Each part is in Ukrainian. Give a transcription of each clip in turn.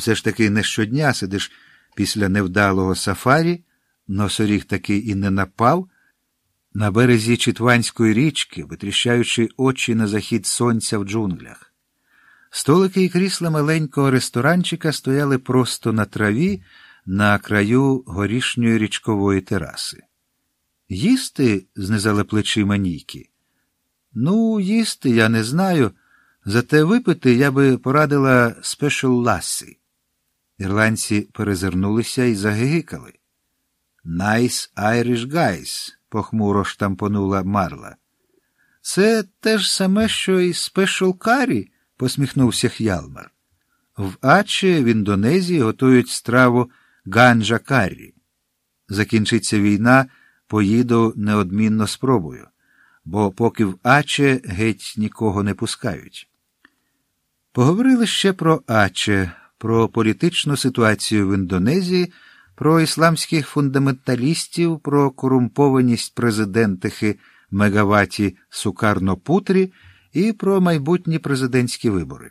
Все ж таки не щодня сидиш після невдалого сафарі, носоріг таки і не напав. На березі Читванської річки, витріщаючи очі на захід сонця в джунглях. Столики і крісла маленького ресторанчика стояли просто на траві на краю горішньої річкової тераси. Їсти? знизали плечима Нікі. Ну, їсти я не знаю. Зате випити я би порадила special ласі. Ірландці перезирнулися і загигикали. Nice Irish guys, похмуро штампонула Марла. Це те ж саме, що і special карі, посміхнувся Х'ялмар. В Аче в Індонезії готують страву ганджа карі. Закінчиться війна, поїду неодмінно спробую, бо поки в Аче геть нікого не пускають. Поговорили ще про Аче, про політичну ситуацію в Індонезії, про ісламських фундаменталістів, про корумпованість президентихи Мегаваті Сукарно-Путрі і про майбутні президентські вибори.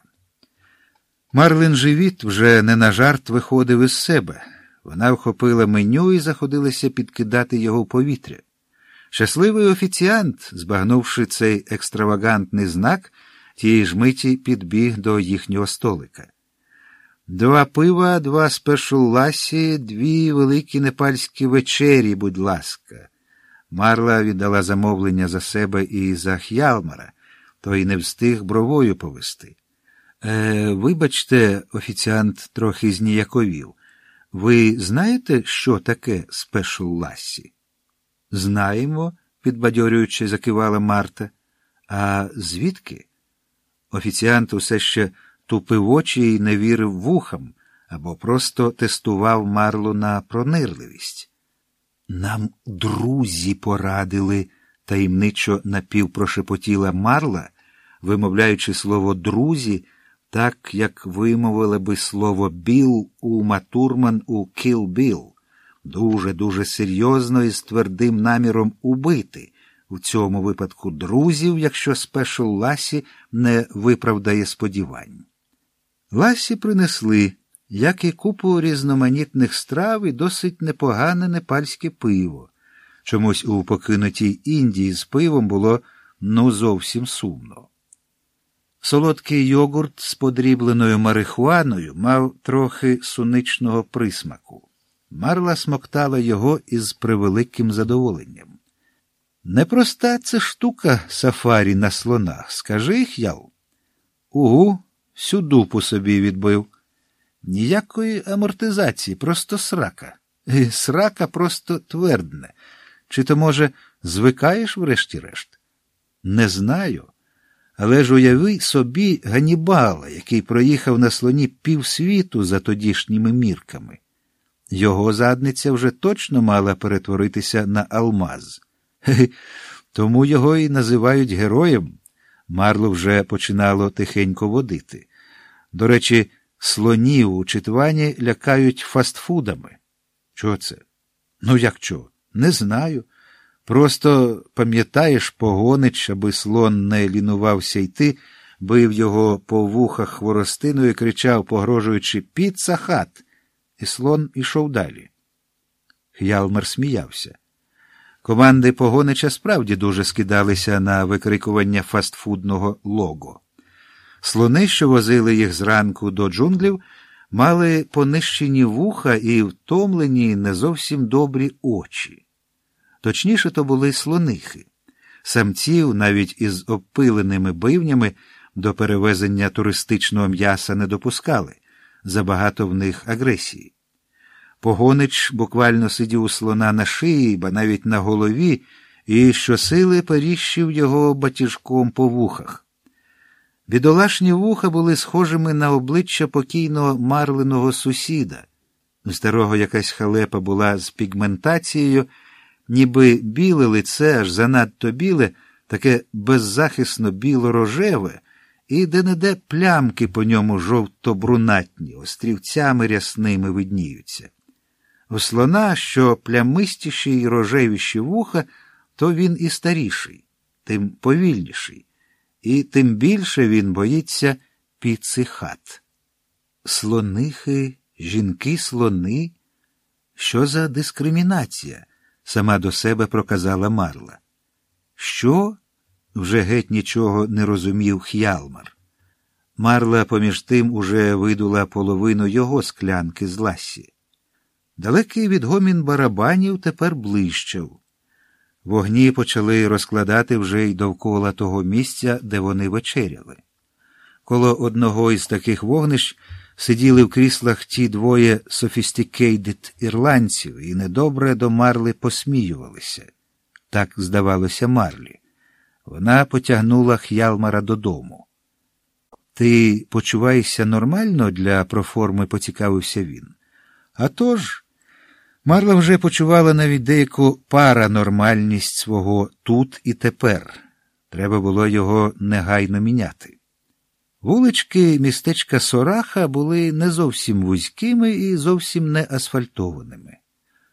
Марлин живіт вже не на жарт виходив із себе. Вона вхопила меню і заходилася підкидати його в повітря. Щасливий офіціант, збагнувши цей екстравагантний знак, тієї ж миті підбіг до їхнього столика. Два пива, два спешл ласі, дві великі непальські вечері, будь ласка. Марла віддала замовлення за себе і за Х'ялмара, той не встиг бровою повести. Е, Вибачте, офіціант трохи зніяковів. Ви знаєте, що таке спешл ласі? Знаємо, підбадьорюючи, закивала Марта. А звідки? Офіціант усе ще тупив очі і не вірив вухам або просто тестував Марлу на пронирливість. Нам друзі порадили, таємничо напівпрошепотіла Марла, вимовляючи слово друзі, так як вимовили би слово Біл Ума Турман у Kill Bill, дуже дуже серйозно і з твердим наміром убити. У цьому випадку друзів, якщо special ласі не виправдає сподівань. Ласі принесли, як і купу різноманітних страв і досить непогане непальське пиво. Чомусь у покинутій Індії з пивом було ну зовсім сумно. Солодкий йогурт з подрібленою марихуаною мав трохи суничного присмаку. Марла смоктала його із превеликим задоволенням. Непроста це штука сафарі на слонах, скажи х'ял. Угу, всю дупу собі відбив. Ніякої амортизації, просто срака. І срака просто твердне. Чи то, може, звикаєш врешті-решт? Не знаю. Але ж уяви собі Ганібала, який проїхав на слоні півсвіту за тодішніми мірками. Його задниця вже точно мала перетворитися на алмаз. Тому його і називають героєм. Марло вже починало тихенько водити. До речі, слонів у Читвані лякають фастфудами. Чого це? Ну, як чого? Не знаю. Просто пам'ятаєш, погонич, аби слон не лінувався йти, бив його по вухах хворостиною і кричав, погрожуючи «Піца хат!» і слон ішов далі. Х'ялмар сміявся. Команди погонича справді дуже скидалися на викрикування фастфудного лого. Слони, що возили їх зранку до джунглів, мали понищені вуха і втомлені не зовсім добрі очі. Точніше, то були слонихи. Самців, навіть із обпиленими бивнями, до перевезення туристичного м'яса не допускали забагато в них агресії. Погонич буквально сидів у слона на шиї, ба навіть на голові, і щосили періщив його батіжком по вухах. Бідолашні вуха були схожими на обличчя покійного марленого сусіда. У старого якась халепа була з пігментацією, ніби біле лице аж занадто біле, таке беззахисно біло-рожеве, і де-не-де плямки по ньому жовто-брунатні, острівцями рясними видніються. У слона, що плямистіші й рожевіші вуха, то він і старіший, тим повільніший, і тим більше він боїться піци хат. слонихи, жінки-слони. Що за дискримінація? сама до себе проказала Марла. Що? вже геть нічого не розумів Х'ялмар. Марла поміж тим уже видула половину його склянки з ласі. Далекий відгомін барабанів тепер блищав. Вогні почали розкладати вже й довкола того місця, де вони вечеряли. Коло одного із таких вогнищ сиділи в кріслах ті двоє софістикейдит ірландців і недобре до Марли посміювалися. Так здавалося Марлі. Вона потягнула Х'ялмара додому. Ти почуваєшся нормально для проформи, поцікавився він. «А тож, Марла вже почувала навіть деяку паранормальність свого тут і тепер. Треба було його негайно міняти. Вулички містечка Сораха були не зовсім вузькими і зовсім не асфальтованими.